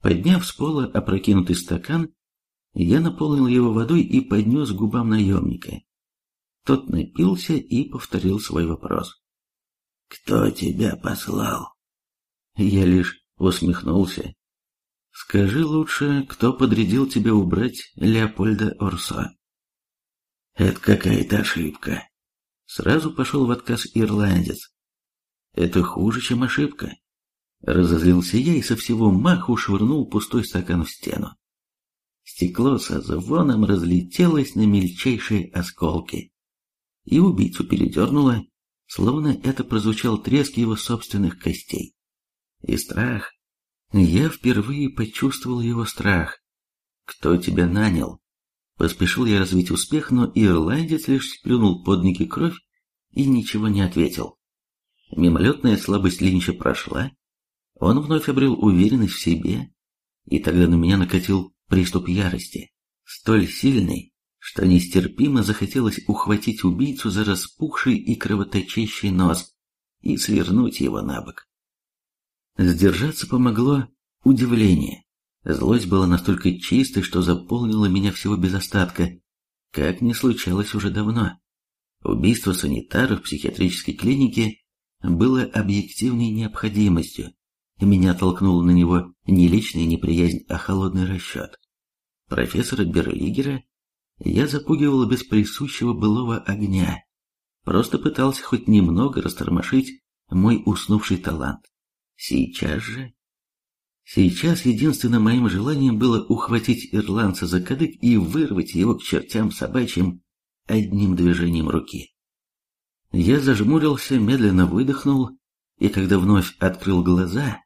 Подняв с пола опрокинутый стакан, я наполнил его водой и поднес к губам наемника. Тот напился и повторил свой вопрос. «Кто тебя послал?» Я лишь усмехнулся. «Скажи лучше, кто подрядил тебя убрать Леопольда Орсо?» «Это какая-то ошибка». Сразу пошел в отказ ирландец. «Это хуже, чем ошибка». Разозлился я и со всего маху швырнул пустой стакан в стену. Стекло со звоном разлетелось на мельчайшие осколки. И убийцу передернуло, словно это прозвучал треск его собственных костей. И страх. Я впервые почувствовал его страх. «Кто тебя нанял?» Поспешил я развить успех, но ирландец лишь сплюнул под ноги кровь и ничего не ответил. Мимолетная слабость Линча прошла, он вновь обрел уверенность в себе, и тогда на меня накатил приступ ярости, столь сильный, что нестерпимо захотелось ухватить убийцу за распухший и кровоточащий нос и свернуть его на бок. Сдержаться помогло удивление. Злость была настолько чистой, что заполнила меня всего без остатка, как не случалось уже давно. Убийство санитара в психиатрической клинике было объективной необходимостью, меня толкнула на него не личная неприязнь, а холодный расчет. Профессора Берлигера я запугивал без присущего былого огня. Просто пытался хоть немного растормошить мой уснувший талант. Сейчас же... Сейчас единственным моим желанием было ухватить ирландца за кадык и вырвать его к чертям собачьим одним движением руки. Я зажмурился, медленно выдохнул, и когда вновь открыл глаза,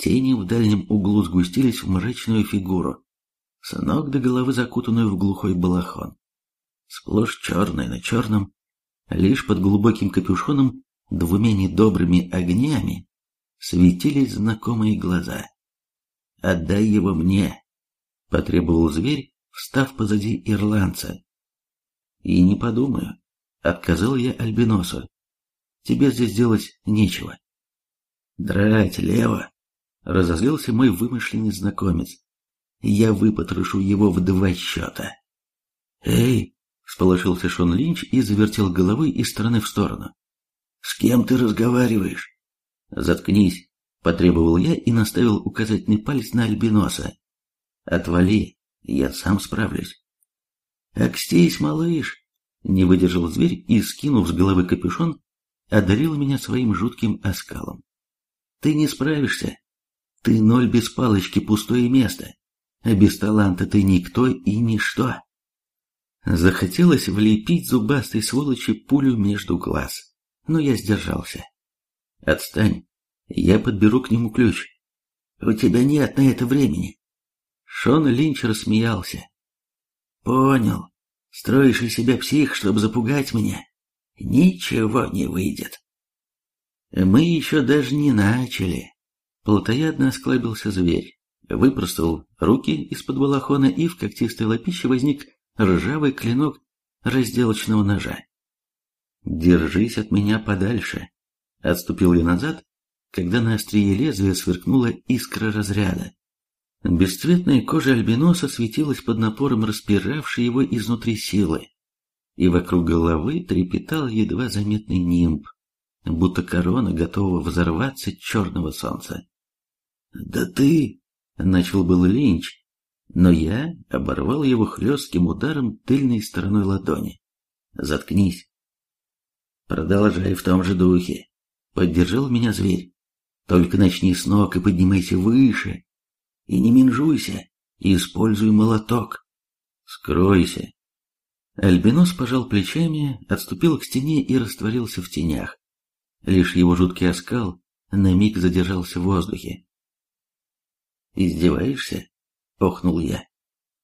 Тени в дальнем углу сгустились в мрачную фигуру, с ног до головы закутанную в глухой балахон. Сплошь черное на черном, лишь под глубоким капюшоном двумя недобрыми огнями светились знакомые глаза. «Отдай его мне!» — потребовал зверь, встав позади ирландца. «И не подумаю», — отказал я Альбиносу. «Тебе здесь делать нечего». «Драть лево!» Разозлился мой вымышленный знакомец. Я выпотрошу его в два счета. «Эй!» — всполошился Шон Линч и завертел головой из стороны в сторону. «С кем ты разговариваешь?» «Заткнись!» — потребовал я и наставил указательный палец на Альбиноса. «Отвали, я сам справлюсь». «Акстись, малыш!» — не выдержал зверь и, скинув с головы капюшон, одарил меня своим жутким оскалом. «Ты не справишься, ты ноль без палочки, пустое место. А без таланта ты никто и ничто. Захотелось влепить зубастой сволочи пулю между глаз, но я сдержался. Отстань, я подберу к нему ключ. У тебя нет на это времени. Шон Линч рассмеялся. Понял. Строишь из себя псих, чтобы запугать меня. Ничего не выйдет. Мы еще даже не начали. Плотоядно осклабился зверь, выпростал руки из-под балахона, и в когтистой лапище возник ржавый клинок разделочного ножа. «Держись от меня подальше!» Отступил я назад, когда на острие лезвия сверкнула искра разряда. Бесцветная кожа альбиноса светилась под напором распиравшей его изнутри силы, и вокруг головы трепетал едва заметный нимб, будто корона готова взорваться черного солнца. «Да ты...» — начал был Линч, но я оборвал его хлестким ударом тыльной стороной ладони. «Заткнись!» «Продолжай в том же духе!» — поддержал меня зверь. «Только начни с ног и поднимайся выше. И не минжуйся, используй молоток. Скройся!» Альбинос пожал плечами, отступил к стене и растворился в тенях. Лишь его жуткий оскал на миг задержался в воздухе. «Издеваешься?» — охнул я.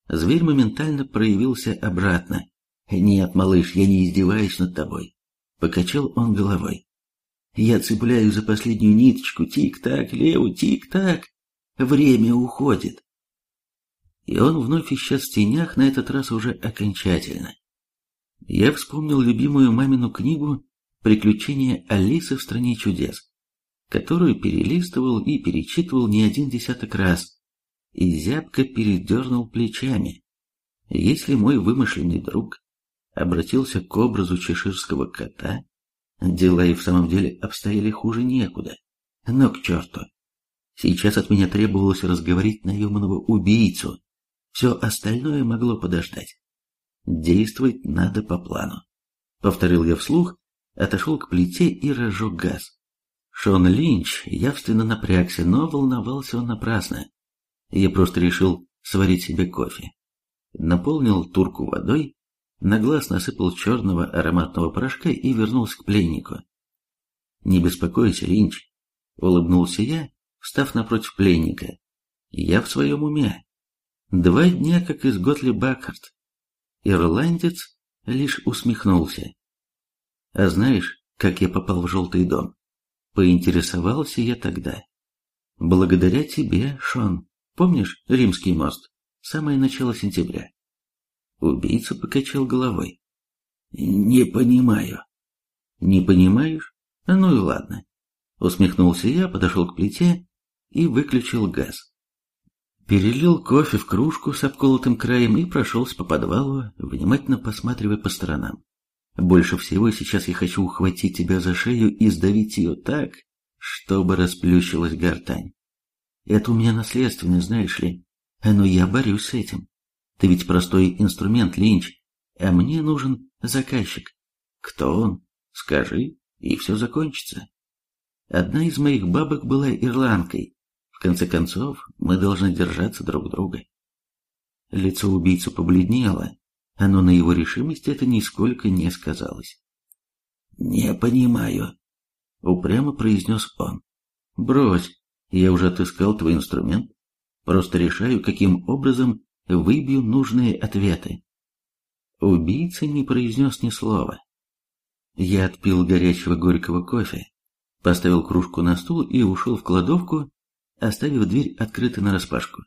Зверь моментально проявился обратно. «Нет, малыш, я не издеваюсь над тобой», — покачал он головой. «Я цепляю за последнюю ниточку, тик-так, Лео, тик-так. Время уходит». И он вновь исчез в тенях, на этот раз уже окончательно. Я вспомнил любимую мамину книгу «Приключения Алисы в стране чудес» которую перелистывал и перечитывал не один десяток раз, и зябко передернул плечами. Если мой вымышленный друг обратился к образу чеширского кота, дела и в самом деле обстояли хуже некуда. Но к черту. Сейчас от меня требовалось разговорить наемного убийцу. Все остальное могло подождать. Действовать надо по плану. Повторил я вслух, отошел к плите и разжег газ. Шон Линч явственно напрягся, но волновался он напрасно. Я просто решил сварить себе кофе. Наполнил турку водой, на глаз насыпал черного ароматного порошка и вернулся к пленнику. «Не беспокойся, Линч», — улыбнулся я, встав напротив пленника. «Я в своем уме. Два дня, как из Готли Бакхарт». Ирландец лишь усмехнулся. «А знаешь, как я попал в желтый дом?» Поинтересовался я тогда. «Благодаря тебе, Шон. Помнишь Римский мост? Самое начало сентября». Убийца покачал головой. «Не понимаю». «Не понимаешь? Ну и ладно». Усмехнулся я, подошел к плите и выключил газ. Перелил кофе в кружку с обколотым краем и прошелся по подвалу, внимательно посматривая по сторонам. Больше всего сейчас я хочу ухватить тебя за шею и сдавить ее так, чтобы расплющилась гортань. Это у меня наследственное, знаешь ли, но я борюсь с этим. Ты ведь простой инструмент, Линч, а мне нужен заказчик. Кто он? Скажи, и все закончится. Одна из моих бабок была ирландкой. В конце концов, мы должны держаться друг друга. Лицо убийцы побледнело, но на его решимости это нисколько не сказалось. «Не понимаю», — упрямо произнес он. «Брось, я уже отыскал твой инструмент. Просто решаю, каким образом выбью нужные ответы. Убийца не произнес ни слова. Я отпил горячего горького кофе, поставил кружку на стул и ушел в кладовку, оставив дверь открытой нараспашку.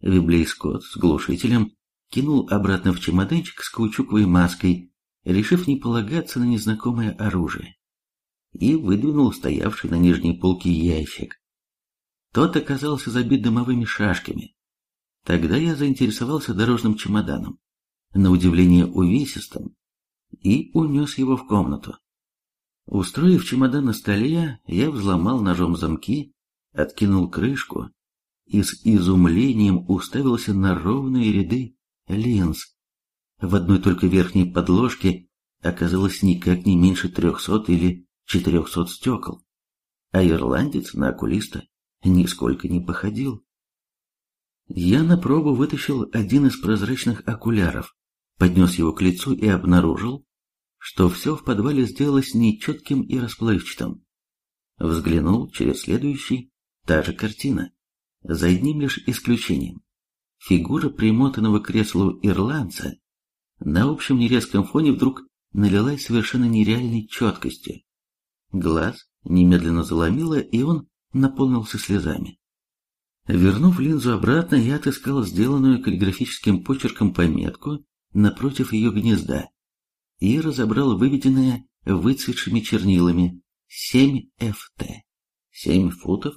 Виблей Скотт с глушителем кинул обратно в чемоданчик с каучуковой маской, решив не полагаться на незнакомое оружие, и выдвинул стоявший на нижней полке ящик. Тот оказался забит дымовыми шашками, Тогда я заинтересовался дорожным чемоданом, на удивление увесистым, и унес его в комнату. Устроив чемодан на столе, я взломал ножом замки, откинул крышку и с изумлением уставился на ровные ряды линз. В одной только верхней подложке оказалось никак не меньше трехсот или четырехсот стекол, а ирландец на окулиста нисколько не походил. Я на пробу вытащил один из прозрачных окуляров, поднес его к лицу и обнаружил, что все в подвале сделалось нечетким и расплывчатым. Взглянул через следующий, та же картина, за одним лишь исключением. Фигура примотанного к креслу ирландца на общем нерезком фоне вдруг налилась совершенно нереальной четкостью. Глаз немедленно заломило, и он наполнился слезами. Вернув линзу обратно, я отыскал сделанную каллиграфическим почерком пометку напротив ее гнезда и разобрал выведенное выцветшими чернилами 7 ФТ. 7 футов?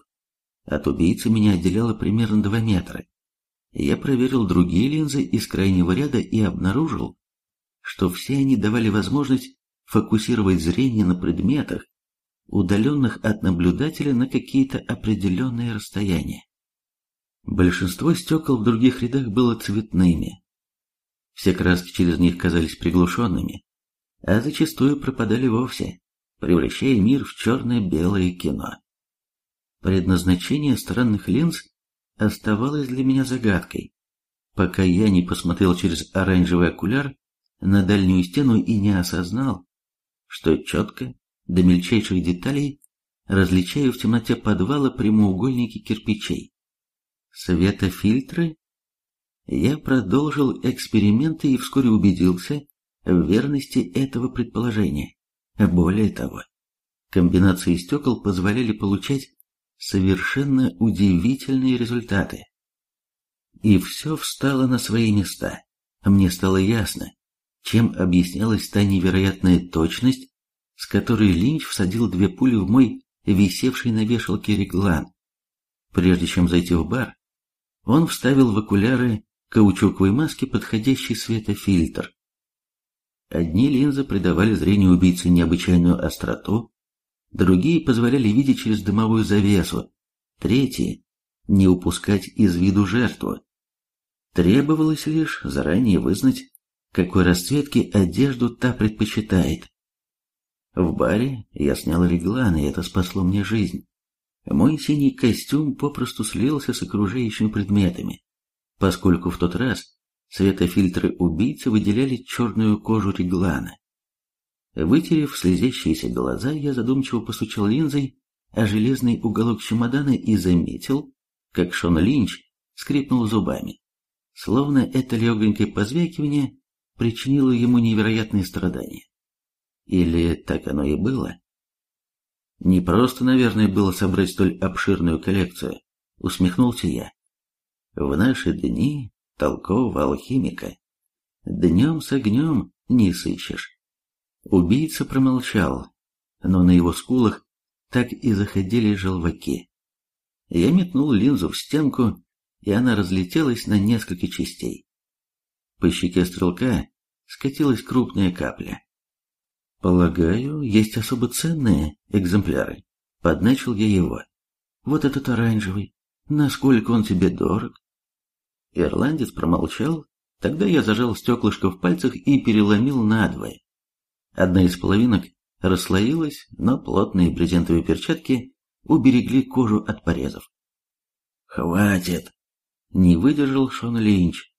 От убийцы меня отделяло примерно 2 метра. Я проверил другие линзы из крайнего ряда и обнаружил, что все они давали возможность фокусировать зрение на предметах, удаленных от наблюдателя на какие-то определенные расстояния. Большинство стекол в других рядах было цветными. Все краски через них казались приглушенными, а зачастую пропадали вовсе, превращая мир в черно-белое кино. Предназначение странных линз оставалось для меня загадкой, пока я не посмотрел через оранжевый окуляр на дальнюю стену и не осознал, что четко, до мельчайших деталей, различаю в темноте подвала прямоугольники кирпичей светофильтры? Я продолжил эксперименты и вскоре убедился в верности этого предположения. Более того, комбинации стекол позволяли получать совершенно удивительные результаты. И все встало на свои места. Мне стало ясно, чем объяснялась та невероятная точность, с которой Линч всадил две пули в мой висевший на вешалке реглан. Прежде чем зайти в бар, Он вставил в окуляры каучуковой маски подходящий светофильтр. Одни линзы придавали зрению убийцы необычайную остроту, другие позволяли видеть через дымовую завесу, третьи – не упускать из виду жертву. Требовалось лишь заранее вызнать, какой расцветки одежду та предпочитает. В баре я снял реглан, и это спасло мне жизнь. Мой синий костюм попросту слился с окружающими предметами, поскольку в тот раз светофильтры убийцы выделяли черную кожу реглана. Вытерев слезящиеся глаза, я задумчиво постучал линзой о железный уголок чемодана и заметил, как Шон Линч скрипнул зубами. Словно это легонькое позвякивание причинило ему невероятные страдания. Или так оно и было? Не просто, наверное, было собрать столь обширную коллекцию, усмехнулся я. В наши дни толкового алхимика днем с огнем не сыщешь. Убийца промолчал, но на его скулах так и заходили желваки. Я метнул линзу в стенку, и она разлетелась на несколько частей. По щеке стрелка скатилась крупная капля. Полагаю, есть особо ценные экземпляры. Подначил я его. Вот этот оранжевый. Насколько он тебе дорог? Ирландец промолчал. Тогда я зажал стеклышко в пальцах и переломил надвое. Одна из половинок расслоилась, но плотные брезентовые перчатки уберегли кожу от порезов. «Хватит!» — не выдержал Шон Линч.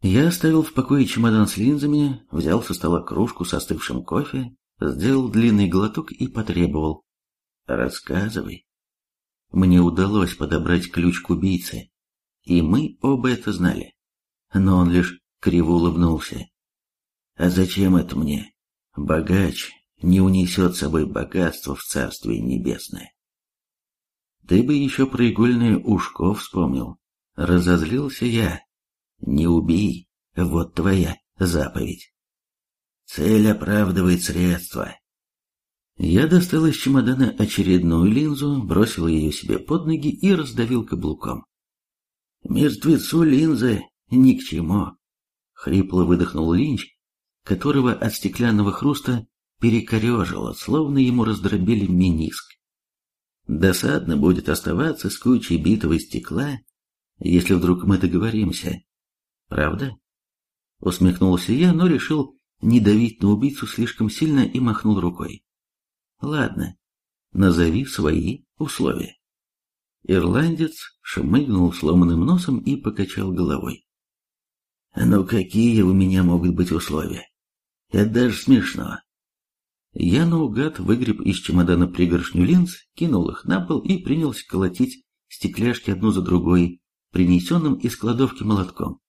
Я оставил в покое чемодан с линзами, взял со стола кружку с остывшим кофе, сделал длинный глоток и потребовал. «Рассказывай». Мне удалось подобрать ключ к убийце, и мы оба это знали. Но он лишь криво улыбнулся. «А зачем это мне? Богач не унесет с собой богатство в Царствие Небесное». «Ты бы еще про игольное ушко вспомнил», — разозлился я. Не убей, вот твоя заповедь. Цель оправдывает средства. Я достал из чемодана очередную линзу, бросил ее себе под ноги и раздавил каблуком. Мертвецу линзы ни к чему. Хрипло выдохнул Линч, которого от стеклянного хруста перекорежило, словно ему раздробили миниск. Досадно будет оставаться с кучей битого стекла, если вдруг мы договоримся, Правда? Усмехнулся я, но решил не давить на убийцу слишком сильно и махнул рукой. Ладно, назови свои условия. Ирландец шмыгнул сломанным носом и покачал головой. «Ну какие у меня могут быть условия? Это даже смешно». Я наугад выгреб из чемодана пригоршню линз, кинул их на пол и принялся колотить стекляшки одну за другой, принесенным из кладовки молотком.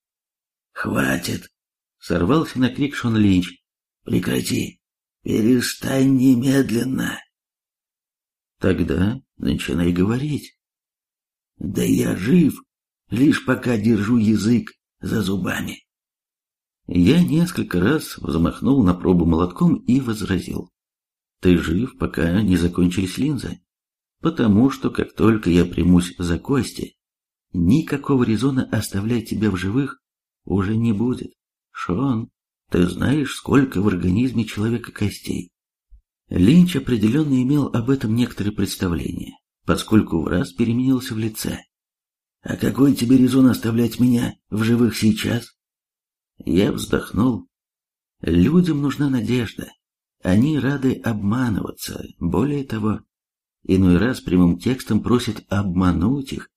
«Хватит!» — сорвался на крик Шон Линч. «Прекрати! Перестань немедленно!» «Тогда начинай говорить». «Да я жив, лишь пока держу язык за зубами». Я несколько раз взмахнул на пробу молотком и возразил. «Ты жив, пока не закончились линзы, потому что как только я примусь за кости, никакого резона оставлять тебя в живых уже не будет. Шон, ты знаешь, сколько в организме человека костей? Линч определенно имел об этом некоторые представления, поскольку в раз переменился в лице. «А какой тебе резон оставлять меня в живых сейчас?» Я вздохнул. Людям нужна надежда. Они рады обманываться. Более того, иной раз прямым текстом просят обмануть их,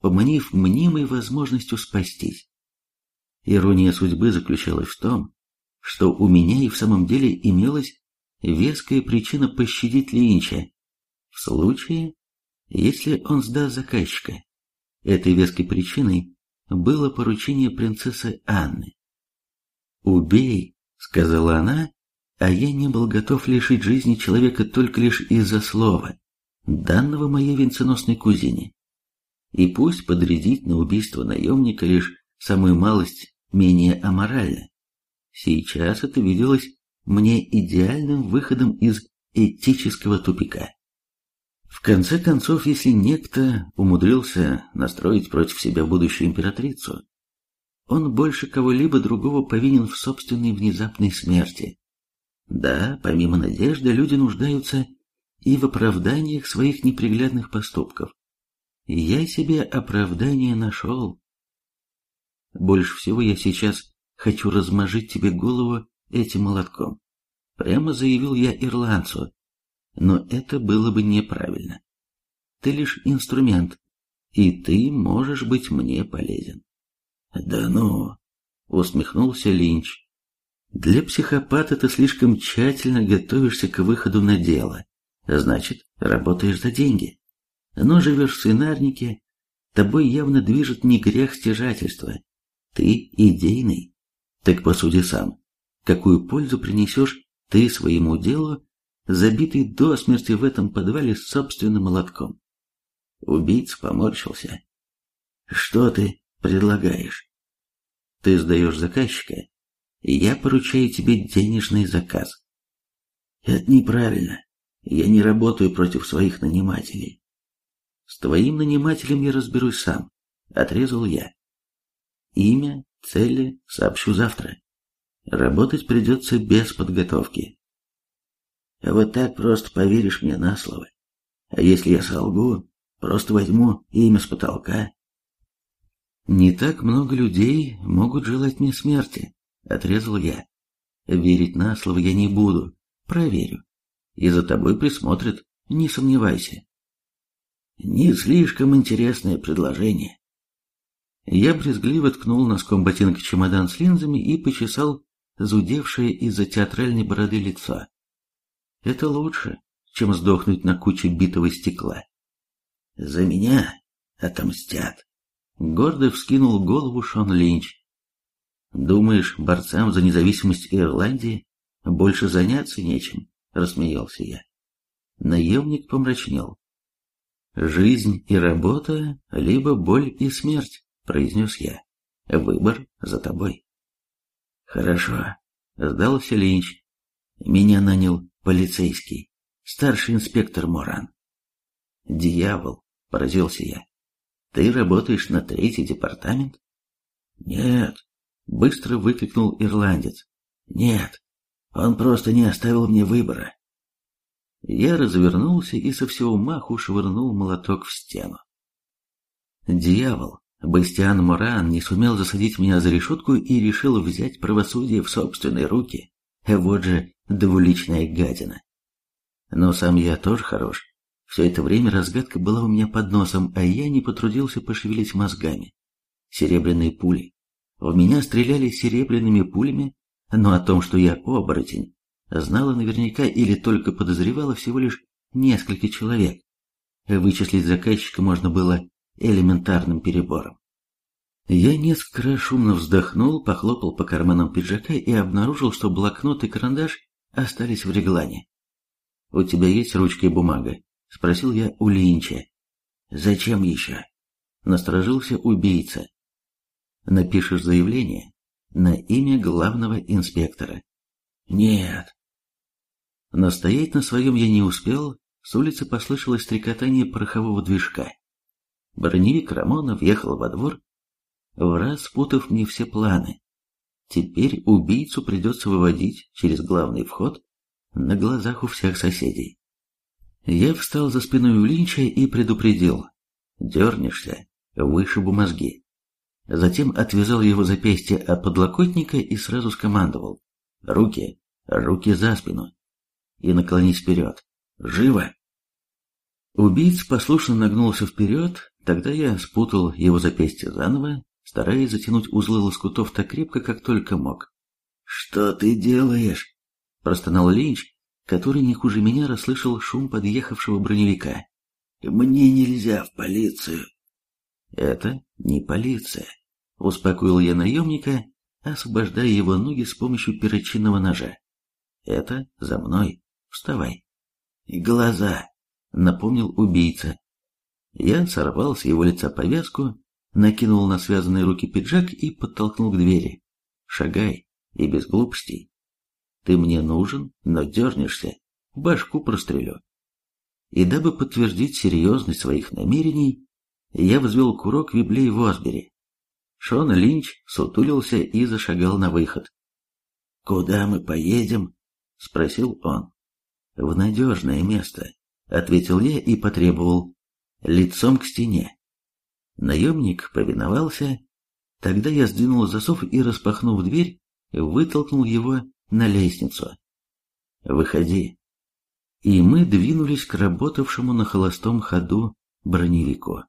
поманив мнимой возможностью спастись. Ирония судьбы заключалась в том, что у меня и в самом деле имелась веская причина пощадить Линча, в случае, если он сдаст заказчика. Этой веской причиной было поручение принцессы Анны. «Убей», — сказала она, а я не был готов лишить жизни человека только лишь из-за слова, данного моей венценосной кузине. И пусть подрядить на убийство наемника лишь самую малость менее аморально. Сейчас это виделось мне идеальным выходом из этического тупика. В конце концов, если некто умудрился настроить против себя будущую императрицу, он больше кого-либо другого повинен в собственной внезапной смерти. Да, помимо надежды, люди нуждаются и в оправданиях своих неприглядных поступков. Я себе оправдание нашел. Больше всего я сейчас хочу размажить тебе голову этим молотком. Прямо заявил я ирландцу. Но это было бы неправильно. Ты лишь инструмент, и ты можешь быть мне полезен. Да ну, усмехнулся Линч. Для психопата ты слишком тщательно готовишься к выходу на дело. Значит, работаешь за деньги. Но живешь в свинарнике, тобой явно движет не грех стяжательства. Ты идейный. Так посуди сам, какую пользу принесешь ты своему делу, забитый до смерти в этом подвале собственным молотком? Убийца поморщился. Что ты предлагаешь? Ты сдаешь заказчика, и я поручаю тебе денежный заказ. Это неправильно. Я не работаю против своих нанимателей. С твоим нанимателем я разберусь сам, отрезал я. Имя, цели сообщу завтра. Работать придется без подготовки. А вот так просто поверишь мне на слово. А если я солгу, просто возьму имя с потолка. Не так много людей могут желать мне смерти, отрезал я. Верить на слово я не буду, проверю. И за тобой присмотрят, не сомневайся. Не слишком интересное предложение. Я брезгливо ткнул носком ботинка чемодан с линзами и почесал зудевшее из-за театральной бороды лицо. Это лучше, чем сдохнуть на куче битого стекла. За меня отомстят. Гордо вскинул голову Шон Линч. Думаешь, борцам за независимость Ирландии больше заняться нечем? Рассмеялся я. Наемник помрачнел. Жизнь и работа, либо боль и смерть, произнес я. Выбор за тобой. Хорошо, сдался Линч. Меня нанял полицейский, старший инспектор Моран. Дьявол, поразился я. Ты работаешь на третий департамент? Нет, быстро выкрикнул ирландец. Нет, он просто не оставил мне выбора. Я развернулся и со всего маху швырнул молоток в стену. Дьявол, Бастиан Моран не сумел засадить меня за решетку и решил взять правосудие в собственные руки. Вот же двуличная гадина. Но сам я тоже хорош. Все это время разгадка была у меня под носом, а я не потрудился пошевелить мозгами. Серебряные пули. В меня стреляли серебряными пулями, но о том, что я оборотень, знала наверняка или только подозревала всего лишь несколько человек. Вычислить заказчика можно было элементарным перебором. Я несколько раз шумно вздохнул, похлопал по карманам пиджака и обнаружил, что блокнот и карандаш остались в реглане. «У тебя есть ручка и бумага?» — спросил я у Линча. «Зачем еще?» — насторожился убийца. «Напишешь заявление на имя главного инспектора». «Нет». Настоять на своем я не успел, с улицы послышалось стрекотание порохового движка. Броневик Рамона въехал во двор, в раз спутав мне все планы. Теперь убийцу придется выводить через главный вход на глазах у всех соседей. Я встал за спиной у Линча и предупредил. Дернешься, вышибу мозги. Затем отвязал его запястье от подлокотника и сразу скомандовал. Руки, руки за спину. И наклонись вперед. Живо! Убийц послушно нагнулся вперед, тогда я спутал его запястье заново, стараясь затянуть узлы лоскутов так крепко, как только мог. «Что ты делаешь?» – простонал Линч, который не хуже меня расслышал шум подъехавшего броневика. «Мне нельзя в полицию». «Это не полиция», – успокоил я наемника, освобождая его ноги с помощью перочинного ножа. «Это за мной. Вставай». «Глаза», напомнил убийца. Я сорвал с его лица повязку, накинул на связанные руки пиджак и подтолкнул к двери. Шагай, и без глупостей. Ты мне нужен, но дернешься, башку прострелю. и дабы подтвердить серьезность своих намерений, я взвел курок Виблей в Осбери. Шон Линч сутулился и зашагал на выход. «Куда мы поедем?» — спросил он. «В надежное место», — ответил я и потребовал. «Лицом к стене». Наемник повиновался. Тогда я сдвинул засов и, распахнув дверь, вытолкнул его на лестницу. «Выходи». И мы двинулись к работавшему на холостом ходу броневику.